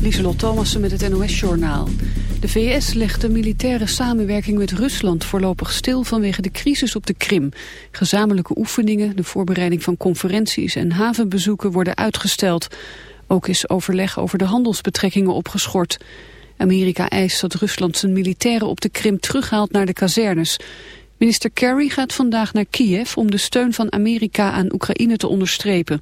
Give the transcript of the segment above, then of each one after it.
Lieselot Thomassen met het NOS-journaal. De VS legt de militaire samenwerking met Rusland voorlopig stil vanwege de crisis op de Krim. Gezamenlijke oefeningen, de voorbereiding van conferenties en havenbezoeken worden uitgesteld. Ook is overleg over de handelsbetrekkingen opgeschort. Amerika eist dat Rusland zijn militairen op de Krim terughaalt naar de kazernes. Minister Kerry gaat vandaag naar Kiev om de steun van Amerika aan Oekraïne te onderstrepen.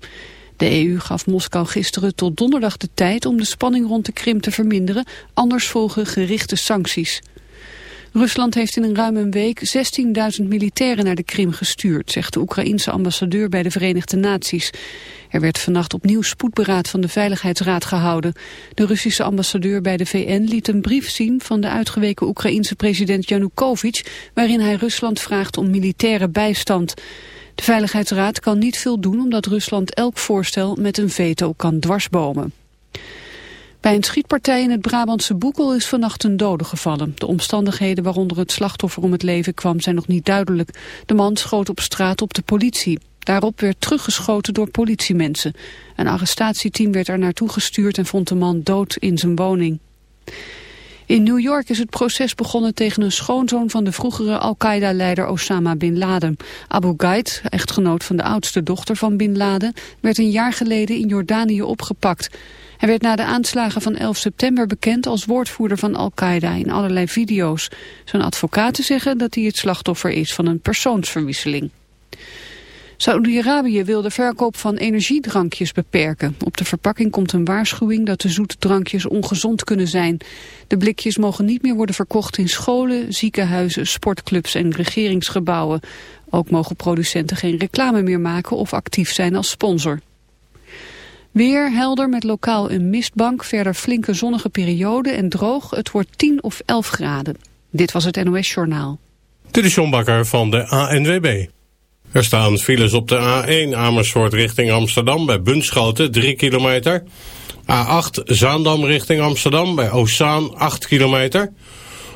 De EU gaf Moskou gisteren tot donderdag de tijd om de spanning rond de Krim te verminderen, anders volgen gerichte sancties. Rusland heeft in een ruim een week 16.000 militairen naar de Krim gestuurd, zegt de Oekraïense ambassadeur bij de Verenigde Naties. Er werd vannacht opnieuw spoedberaad van de Veiligheidsraad gehouden. De Russische ambassadeur bij de VN liet een brief zien van de uitgeweken Oekraïense president Yanukovych, waarin hij Rusland vraagt om militaire bijstand. De Veiligheidsraad kan niet veel doen omdat Rusland elk voorstel met een veto kan dwarsbomen. Bij een schietpartij in het Brabantse Boekel is vannacht een dode gevallen. De omstandigheden waaronder het slachtoffer om het leven kwam zijn nog niet duidelijk. De man schoot op straat op de politie. Daarop werd teruggeschoten door politiemensen. Een arrestatieteam werd er naartoe gestuurd en vond de man dood in zijn woning. In New York is het proces begonnen tegen een schoonzoon van de vroegere Al-Qaeda-leider Osama Bin Laden. Abu Ghraib, echtgenoot van de oudste dochter van Bin Laden, werd een jaar geleden in Jordanië opgepakt. Hij werd na de aanslagen van 11 september bekend als woordvoerder van Al-Qaeda in allerlei video's. Zijn advocaten zeggen dat hij het slachtoffer is van een persoonsverwisseling. Saoedi-Arabië wil de verkoop van energiedrankjes beperken. Op de verpakking komt een waarschuwing dat de zoete drankjes ongezond kunnen zijn. De blikjes mogen niet meer worden verkocht in scholen, ziekenhuizen, sportclubs en regeringsgebouwen. Ook mogen producenten geen reclame meer maken of actief zijn als sponsor. Weer helder met lokaal een mistbank, verder flinke zonnige periode en droog. Het wordt 10 of 11 graden. Dit was het NOS Journaal. Dit John Bakker van de ANWB. Er staan files op de A1 Amersfoort richting Amsterdam bij Bunschoten 3 kilometer. A8 Zaandam richting Amsterdam bij Oostzaan 8 kilometer.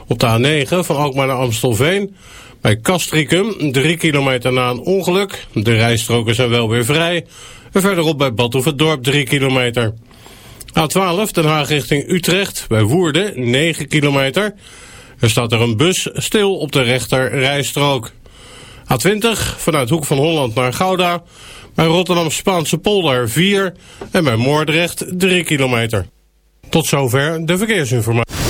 Op de A9 van Alkmaar naar Amstelveen bij Castricum 3 kilometer na een ongeluk. De rijstroken zijn wel weer vrij. En verderop bij Badhoevedorp 3 kilometer. A12 Den Haag richting Utrecht bij Woerden 9 kilometer. Er staat er een bus stil op de rechter rijstrook. A20 vanuit Hoek van Holland naar Gouda. Bij Rotterdam Spaanse polder 4 en bij Moordrecht 3 kilometer. Tot zover de verkeersinformatie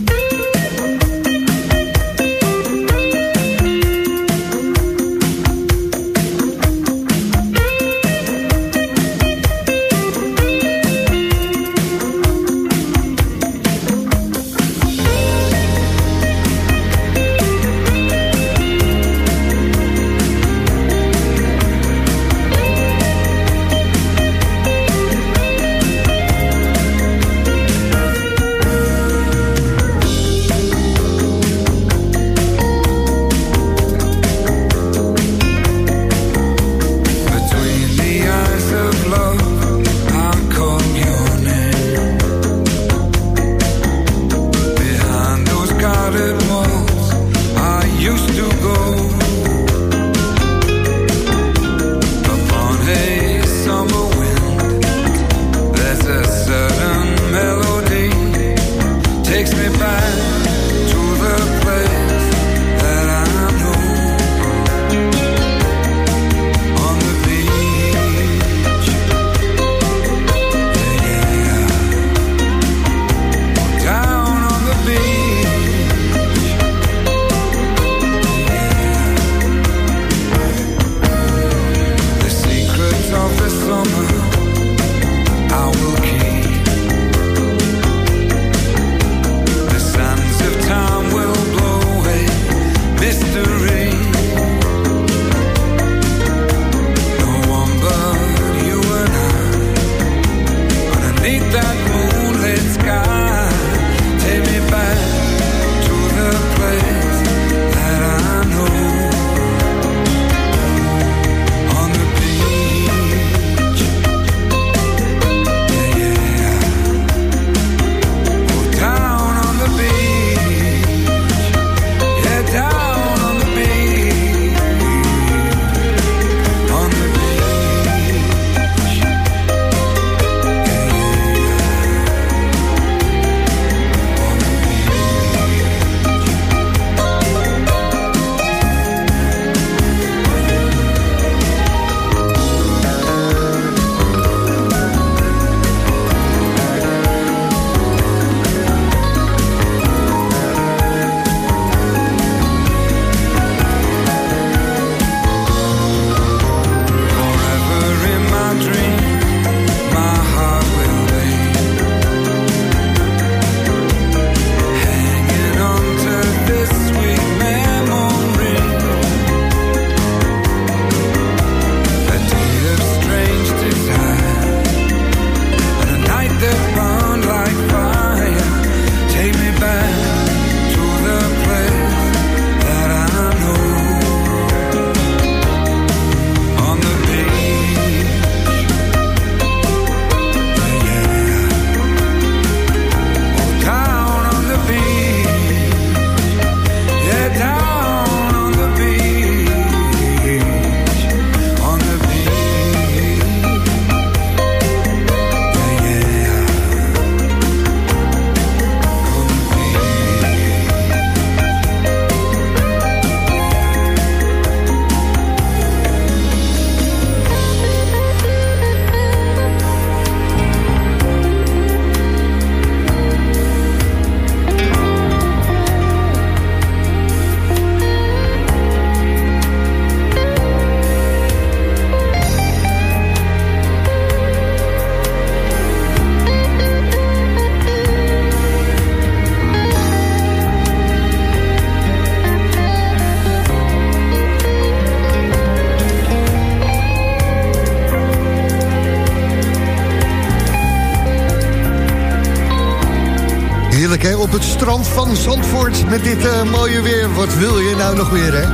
Heerlijk hè, op het strand van Zandvoort met dit eh, mooie weer. Wat wil je nou nog weer hè?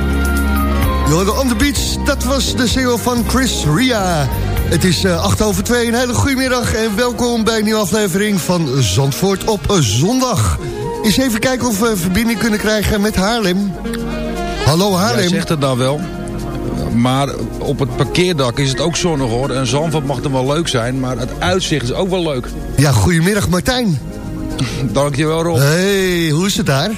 Jorden on the Beach, dat was de single van Chris Ria. Het is eh 8 over 2, een hele goede middag en welkom bij een nieuwe aflevering van Zandvoort op zondag. Eens even kijken of we verbinding kunnen krijgen met Haarlem. Hallo Haarlem. Jij zegt het nou wel. Maar op het parkeerdak is het ook zonnig hoor. En Zandvoort mag dan wel leuk zijn, maar het uitzicht is ook wel leuk. Ja, goedemiddag Martijn. Dankjewel Rob. hey, hoe is het daar?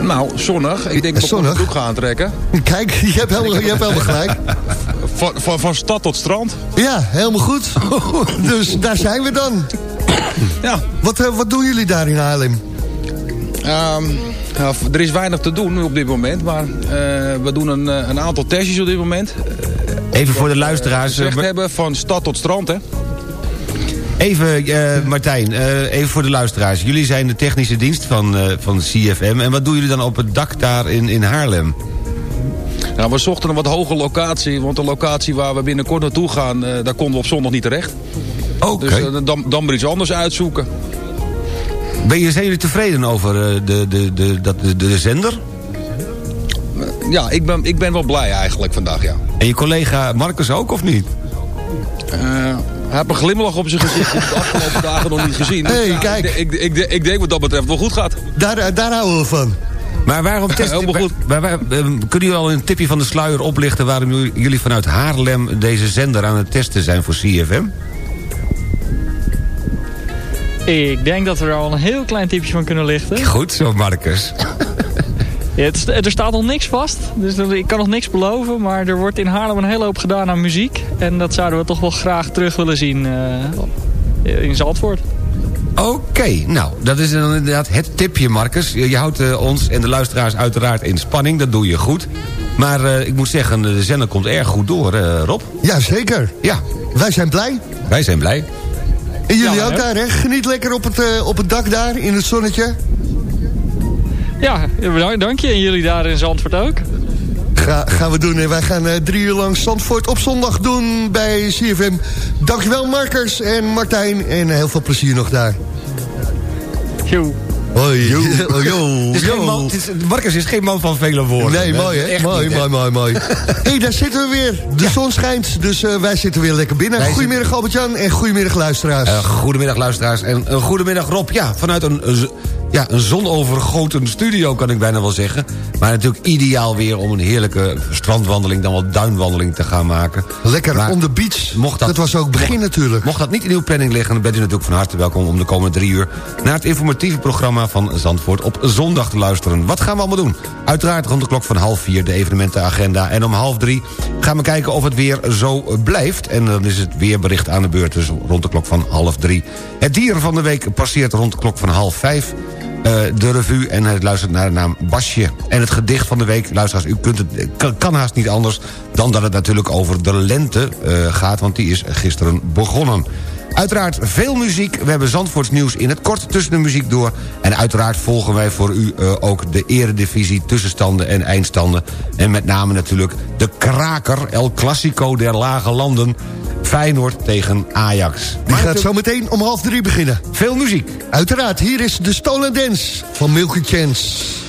Nou, zonnig. Ik denk dat ik een broek ga aantrekken. Kijk, je hebt helemaal, je hebt helemaal gelijk. Van, van, van stad tot strand. Ja, helemaal goed. Dus daar zijn we dan. Ja. Wat, eh, wat doen jullie daar in Haarlem? Ehm, ja, er is weinig te doen op dit moment, maar eh, we doen een, eh, een aantal testjes op dit moment. Even voor de luisteraars. Mar- hebben van stad tot strand, hè? Even, eh, Martijn, eh, even voor de luisteraars. Jullie zijn de technische dienst van, eh, van CFM. En wat doen jullie dan op het dak daar in, in Haarlem? Nou, we zochten een wat hoge locatie, want de locatie waar we binnenkort naartoe gaan, daar konden we op zondag niet terecht. Oké. Dus dan, dan maar iets anders uitzoeken. Ben je, zijn jullie tevreden over de, de, de, dat, de, de zender? Ja, ik ben, ik ben wel blij eigenlijk vandaag, ja. En je collega Marcus ook, of niet? Hij heeft een glimlach op zijn gezicht. Die heb ik de afgelopen dagen nog niet gezien. Hey, Ja, kijk. Ik, ik, ik, ik denk wat dat betreft wel goed gaat. Daar, eh, daar houden we van. Maar waarom testen... Helemaal goed. waar- waar- eh, kunnen jullie al een tipje van de sluier oplichten... waarom jullie- jullie vanuit Haarlem deze zender aan het testen zijn voor CFM? Ik denk dat we er al een heel klein tipje van kunnen lichten. Goed zo, Marcus. Ja, het, er staat nog niks vast, dus ik kan nog niks beloven. Maar er wordt in Haarlem een hele hoop gedaan aan muziek. En dat zouden we toch wel graag terug willen zien eh, in Zandvoort. Oké, nou, dat is dan inderdaad het tipje, Marcus. Je, je houdt eh, ons en de luisteraars uiteraard in spanning. Dat doe je goed. Maar eh, ik moet zeggen, de zender komt erg goed door, eh, Rob. Ja, zeker. Ja, Wij zijn blij. wij zijn blij. En jullie Ja, ook daar, hè? Geniet lekker op het, op het dak daar, in het zonnetje. Ja, bedankt, dank je. En jullie daar in Zandvoort ook. Ga, gaan we doen. En wij gaan eh, drie uur lang Zandvoort op zondag doen bij CFM. Dankjewel Markers en Martijn. En heel veel plezier nog daar. Yo. Hoi. Yo. Oh, yo. Is yo. geen man, is, Marcus is geen man van vele woorden. Nee, mooi hè? Echt Mooi, niet, mooi, mooi, mooi. hey, daar zitten we weer. De zon schijnt, dus eh, wij zitten weer lekker binnen. Wij Goedemiddag Albert-Jan en goedemiddag luisteraars. Eh, goedemiddag luisteraars en goedemiddag Rob. Ja, vanuit een, ja, een zonovergoten studio kan ik bijna wel zeggen. Maar natuurlijk ideaal weer om een heerlijke strandwandeling... dan wel duinwandeling te gaan maken. lekker maar on the beach. mocht dat- dat was ook begin natuurlijk. Mocht dat niet in uw planning liggen, dan bent u natuurlijk van harte welkom... om de komende drie uur naar het informatieve programma van Zandvoort op zondag te luisteren. Wat gaan we allemaal doen? Uiteraard rond de klok van half vier de evenementenagenda. En om half drie gaan we kijken of het weer zo blijft. En dan is het weerbericht aan de beurt, dus rond de klok van half drie. Het dier van de week passeert rond de klok van half vijf... eh, de revue en het luistert naar de naam Basje. En het gedicht van de week, luisteraars, u kunt het, kan, kan haast niet anders... dan dat het natuurlijk over de lente eh, gaat, want die is gisteren begonnen. Uiteraard veel muziek. We hebben Zandvoorts nieuws in het kort tussen de muziek door. En uiteraard volgen wij voor u eh, ook de eredivisie tussenstanden en eindstanden. En met name natuurlijk de kraker, El Clasico der lage landen... Feyenoord tegen Ajax. Die gaat zo meteen om half drie beginnen. Veel muziek. Uiteraard, hier is de Stolen Dance van Milky Chance.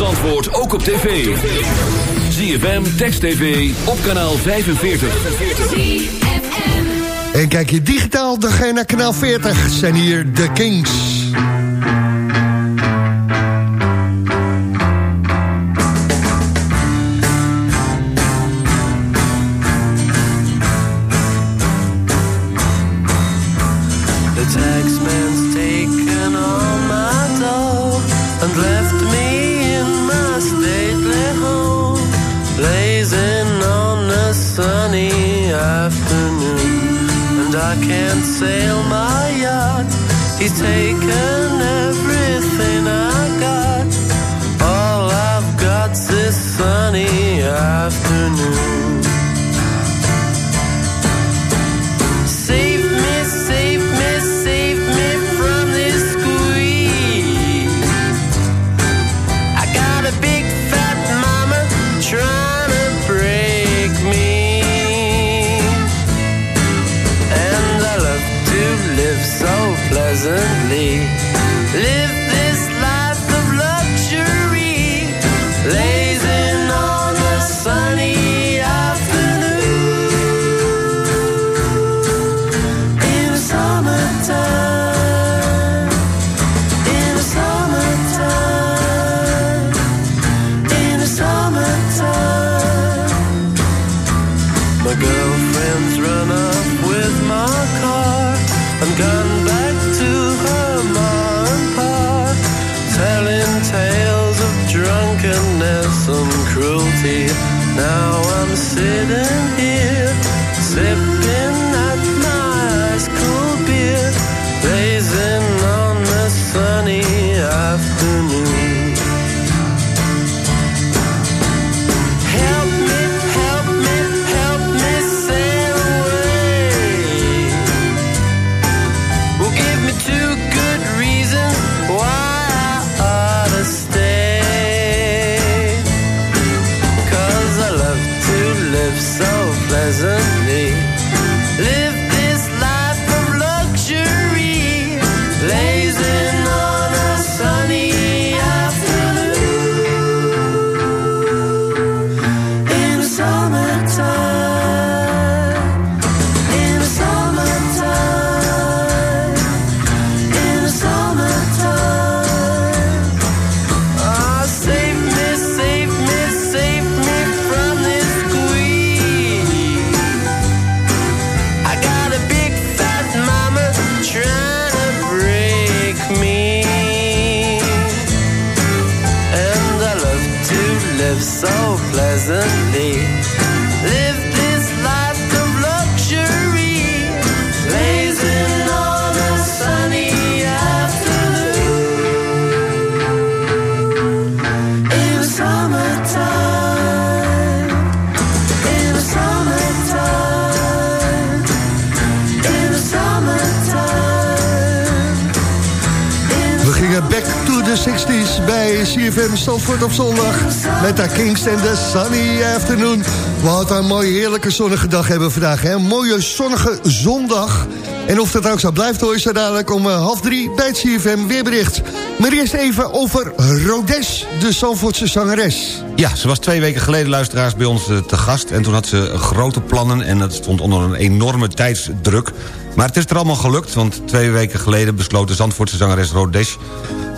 Zandvoort ook op tv. ZFM, Text TV, op kanaal 45. En kijk je digitaal, dan ga je naar kanaal 40. Zijn hier de Kings. En de Sunny Afternoon. We hadden een mooie heerlijke zonnige dag hebben vandaag. Hè? Een mooie zonnige zondag. En of dat ook zo blijft hoor je zo dadelijk om eh, half drie bij het CFM weerbericht. Maar eerst even over Rodes, de Zandvoortse zangeres. Ja, ze was twee weken geleden luisteraars bij ons eh, te gast... en toen had ze grote plannen en dat stond onder een enorme tijdsdruk. Maar het is er allemaal gelukt, want twee weken geleden... besloot de Zandvoortse zangeres Rodes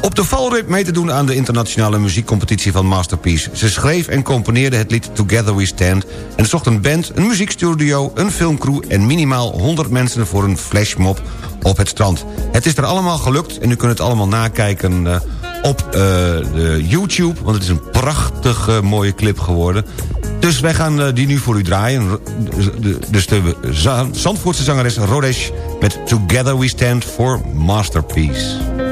op de valreep mee te doen aan de internationale muziekcompetitie van Masterpiece. Ze schreef en componeerde het lied Together We Stand... en zocht een band, een muziekstudio, een filmcrew... en minimaal 100 mensen voor een flashmob op het strand. Het is er allemaal gelukt en u kunt het allemaal nakijken... eh, op eh, YouTube, want het is een prachtige mooie clip geworden. Dus wij gaan eh, die nu voor u draaien. Dus de Za- Zandvoortse zangeres Rodesh met Together We Stand for Masterpiece.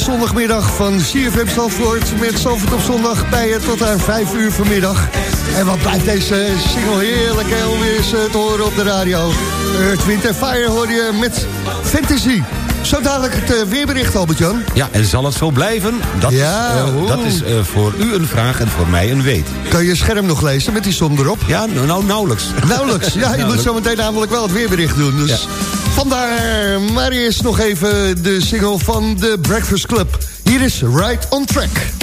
Zondagmiddag van CFM Zandvoort... met Zandvoort op zondag bij je tot aan 5 uur vanmiddag. En wat blijft deze single heerlijk hè, om weer eens eh, te horen op de radio. Earth, Wind Fire hoor je met Fantasy. Zo dadelijk het eh, weerbericht, Albert-Jan. Ja, en zal het zo blijven? Dat Ja, is, eh, dat is voor u een vraag en voor mij een weet. Kan je scherm nog lezen met die som erop? Ja, nou, nou nauwelijks. Nauwelijks. Ja, je moet zo meteen namelijk wel het weerbericht doen. Dus vandaar, maar eerst nog even de single van The Breakfast Club. Hier is Right on Track.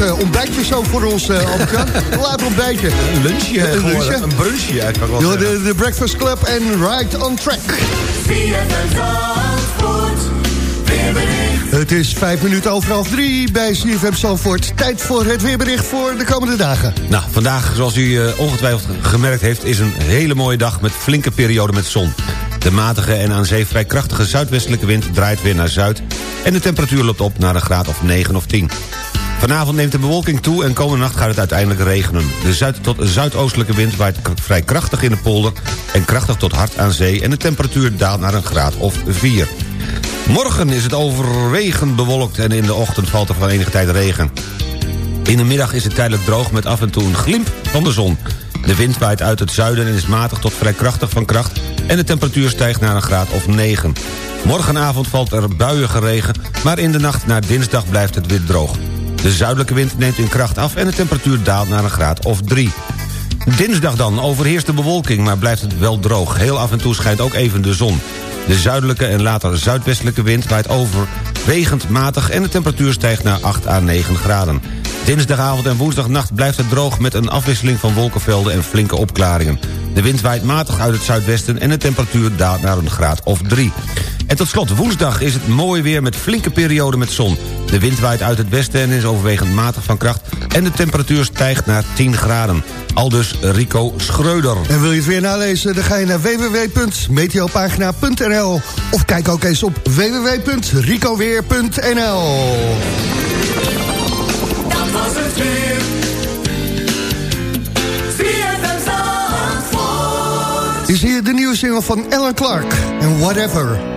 Een late ontbijtje zo voor ons, eh. Een laat ontbijtje. Een lunchje, Een gewoon, lunchje. een brunchje eigenlijk. wel Yo, de, de Breakfast Club en Right on Track. Het is vijf minuten over half drie bij CFM Zalvoort. Tijd voor het weerbericht voor de komende dagen. Nou, vandaag, zoals u eh, ongetwijfeld gemerkt heeft... is een hele mooie dag met flinke periode met zon. De matige en aan zee vrij krachtige zuidwestelijke wind draait weer naar zuid... en de temperatuur loopt op naar een graad of 9 of 10. Vanavond neemt de bewolking toe en komende nacht gaat het uiteindelijk regenen. De zuid- tot zuidoostelijke wind waait vrij krachtig in de polder... en krachtig tot hard aan zee en de temperatuur daalt naar een graad of 4. Morgen is het overwegend bewolkt en in de ochtend valt er van enige tijd regen. In de middag is het tijdelijk droog met af en toe een glimp van de zon. De wind waait uit het zuiden en is matig tot vrij krachtig van kracht... en de temperatuur stijgt naar een graad of 9. Morgenavond valt er buiige regen, maar in de nacht naar dinsdag blijft het weer droog. De zuidelijke wind neemt in kracht af en de temperatuur daalt naar een graad of 3. Dinsdag dan overheerst de bewolking, maar blijft het wel droog. Heel af en toe schijnt ook even de zon. De zuidelijke en later zuidwestelijke wind waait overwegend matig... en de temperatuur stijgt naar 8 à 9 graden. Dinsdagavond en woensdagnacht blijft het droog... met een afwisseling van wolkenvelden en flinke opklaringen. De wind waait matig uit het zuidwesten... en de temperatuur daalt naar een graad of 3. En tot slot, woensdag is het mooi weer met flinke perioden met zon. De wind waait uit het westen en is overwegend matig van kracht... en de temperatuur stijgt naar 10 graden. Aldus Rico Schreuder. En wil je het weer nalezen, dan ga je naar www.meteopagina.nl of kijk ook eens op www.ricoweer.nl Dat was het weer. Is hier de nieuwe single van Ellen Clark en Whatever.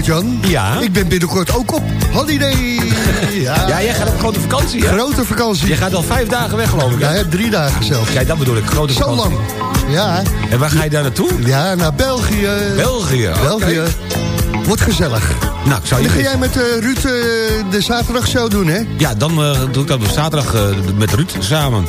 Albert-Jan. Ja? Ik ben binnenkort ook op holiday. ja. Ja, jij gaat op grote vakantie, hè? Grote vakantie. Je gaat al vijf dagen weg, geloof ik. hè? Ja, drie dagen zelfs. Kijk, dat bedoel ik. Grote Zo vakantie. lang. Ja. En waar ga je daar naartoe? Ja, naar België. België. België. Wordt gezellig. Nou, ik zou je dan ga jij met eh, Ruud eh, de zaterdagshow doen, hè? Ja, dan eh, doe ik dat op zaterdag met Ruud samen.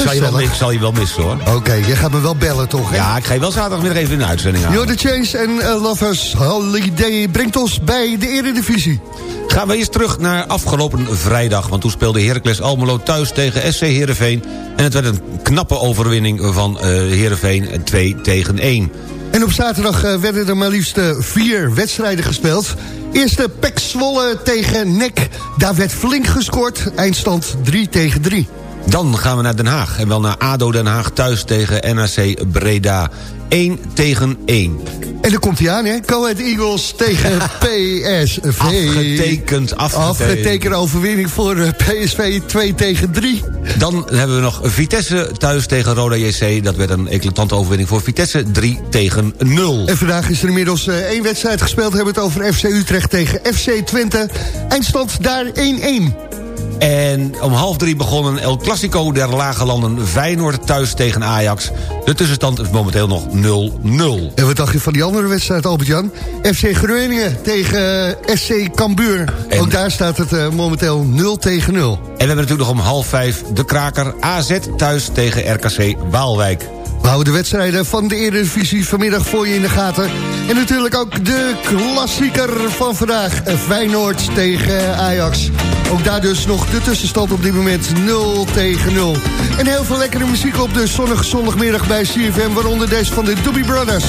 Ik zal, je wel, ik zal je wel missen, hoor. Oké, je gaat me wel bellen, toch? Hè? Ja, ik ga je wel zaterdagmiddag even in de uitzending halen. You're the Chase en eh, Lovers Holiday brengt ons bij de Eredivisie. Gaan we eerst terug naar afgelopen vrijdag. Want toen speelde Heracles Almelo thuis tegen SC Heerenveen. En het werd een knappe overwinning van eh Heerenveen 2 tegen 1. En op zaterdag eh, werden er maar liefst eh, vier wedstrijden gespeeld. Eerste Pek Zwolle tegen NEC. Daar werd flink gescoord. Eindstand 3 tegen 3. Dan gaan we naar Den Haag. En wel naar ADO Den Haag thuis tegen NAC Breda. 1 tegen 1. En dan komt hij aan, hè? Go Ahead Eagles tegen PSV. Afgetekend, afgetekend. Afgetekende overwinning voor eh, PSV 2 tegen 3. Dan hebben we nog Vitesse thuis tegen Roda JC. Dat werd een eclatante overwinning voor Vitesse. 3 tegen 0. En vandaag is er inmiddels eh, één wedstrijd gespeeld. We hebben het over FC Utrecht tegen FC Twente. Eindstand daar 1-1. En om half drie begonnen El Clasico der Lage Landen Feyenoord thuis tegen Ajax. De tussenstand is momenteel nog 0-0. En wat dacht je van die andere wedstrijd, Albert-Jan? FC Groningen tegen eh, SC Cambuur. Ook daar staat het eh, momenteel 0 tegen 0. En we hebben natuurlijk nog om half vijf de kraker AZ thuis tegen RKC Waalwijk. We houden de wedstrijden van de Eredivisie vanmiddag voor je in de gaten. En natuurlijk ook de klassieker van vandaag. Feyenoord tegen Ajax. Ook daar dus nog de tussenstand op dit moment 0 tegen 0. En heel veel lekkere muziek op de zonnige zondagmiddag bij CFM. Waaronder deze van de Doobie Brothers.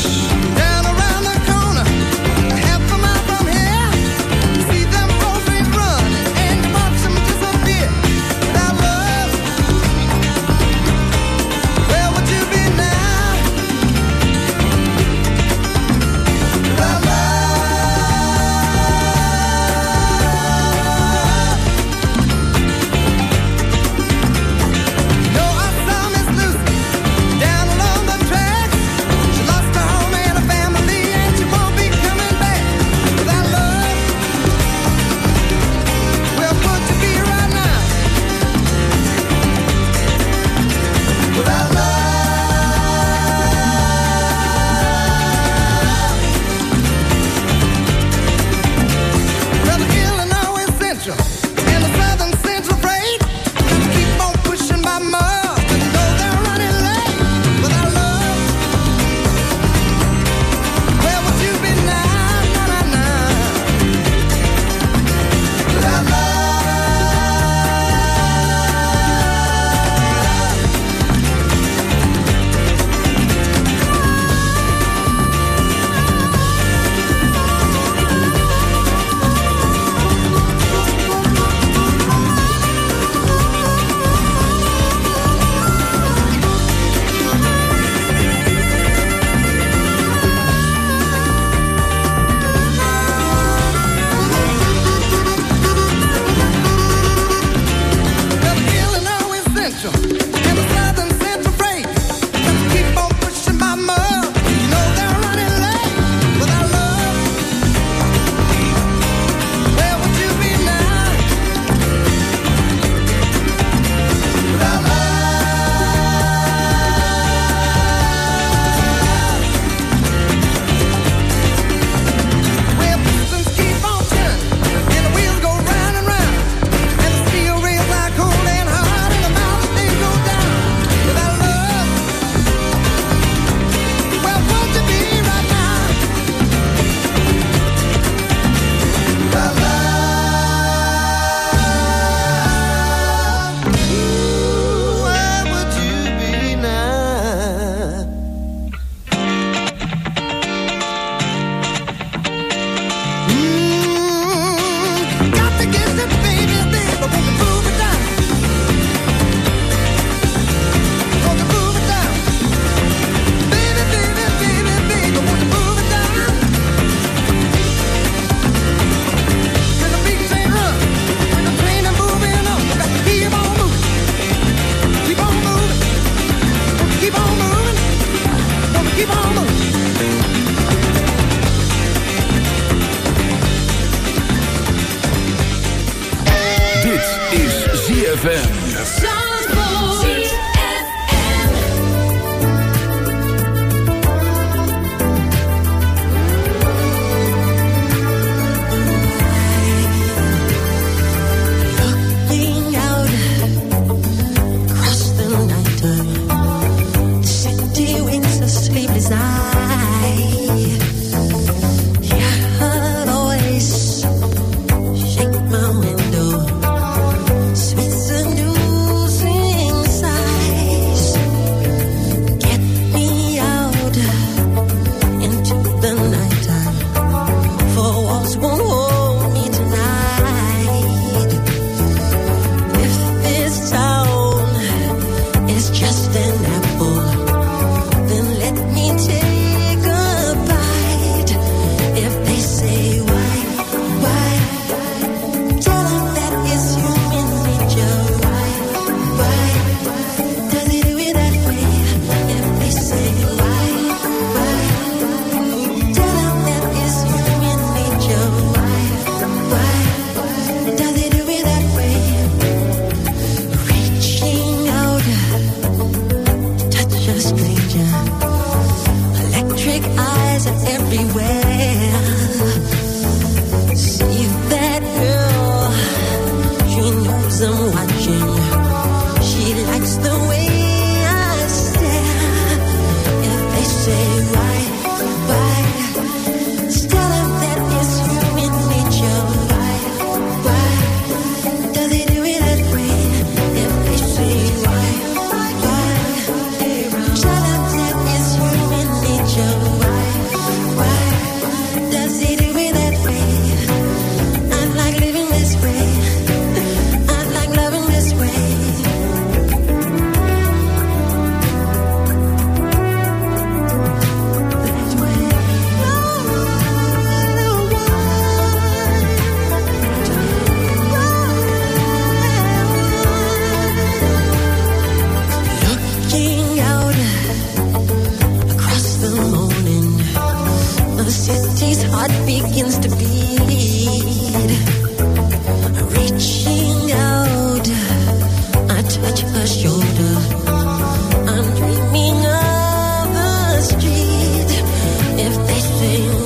sail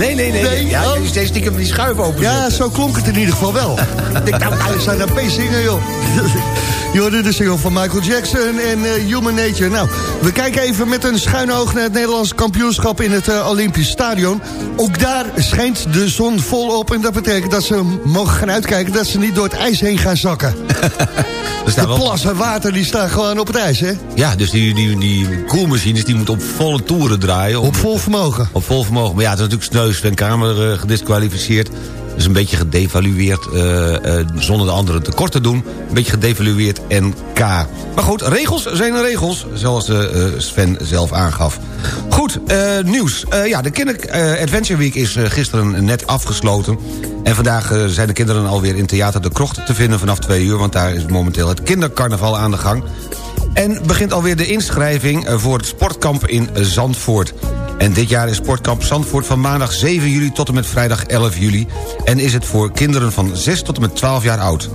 Nee, nee, nee. Je steeds stiekem die schuif open. Ja, zo klonk het in ieder geval wel. Ik denk, nou, we zijn het meezingen, joh. Je hoorde de single van Michael Jackson en eh, Human Nature. Nou, we kijken even met een schuine oog naar het Nederlandse kampioenschap in het eh, Olympisch Stadion. Ook daar schijnt de zon volop en dat betekent dat ze mogen gaan uitkijken dat ze niet door het ijs heen gaan zakken. De wel- plassen water die staan gewoon op het ijs, hè? Ja, dus die, die, die koelmachines die moeten op volle toeren draaien. Op vol vermogen. Op vol vermogen. Maar ja, het is natuurlijk sneu. Sven Kamer eh, gedisqualificeerd. Dus een beetje gedevalueerd, eh, eh, zonder de anderen tekort te doen. Een beetje gedevalueerd NK. Maar goed, regels zijn regels, zoals eh, Sven zelf aangaf. Goed, nieuws. Ja, de Kinder Adventure Week is gisteren net afgesloten. En vandaag zijn de kinderen alweer in Theater de Krocht te vinden vanaf twee uur... want daar is momenteel het kindercarnaval aan de gang. En begint alweer de inschrijving eh, voor het sportkamp in Zandvoort. En dit jaar is Sportkamp Zandvoort van maandag 7 juli tot en met vrijdag 11 juli... en is het voor kinderen van 6 tot en met 12 jaar oud.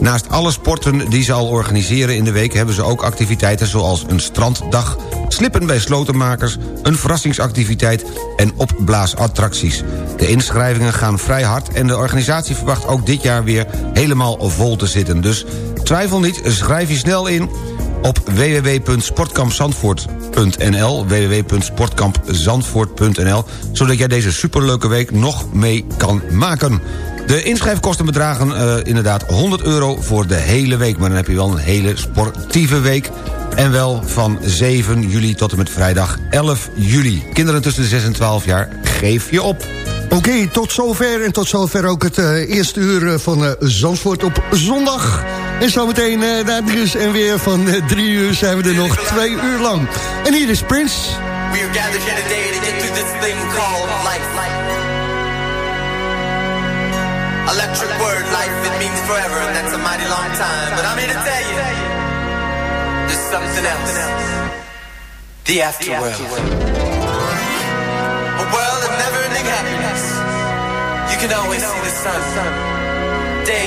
Naast alle sporten die ze al organiseren in de week... hebben ze ook activiteiten zoals een stranddag... slippen bij slotenmakers, een verrassingsactiviteit... en opblaasattracties. De inschrijvingen gaan vrij hard... en de organisatie verwacht ook dit jaar weer helemaal vol te zitten. Dus twijfel niet, schrijf je snel in op www.sportkampzandvoort.nl www.sportkampzandvoort.nl zodat jij deze superleuke week nog mee kan maken. De inschrijfkosten bedragen eh, inderdaad 100 euro voor de hele week... maar dan heb je wel een hele sportieve week... En wel van 7 juli tot en met vrijdag 11 juli. Kinderen tussen de 6 en 12 jaar, geef je op. Oké, tot zover en tot zover ook het eh, eerste uur eh, van Zandvoort op zondag. En zometeen uh, na het en weer van uh, drie uur zijn we er nog twee uur lang. En hier is Prince. We are gathered here today to get through this thing called life. Electric word, life, it means forever, and that's a mighty long time. But I'm here to tell you, there's something else. The afterworld. A world of never-ending happiness. You can always see the sun, day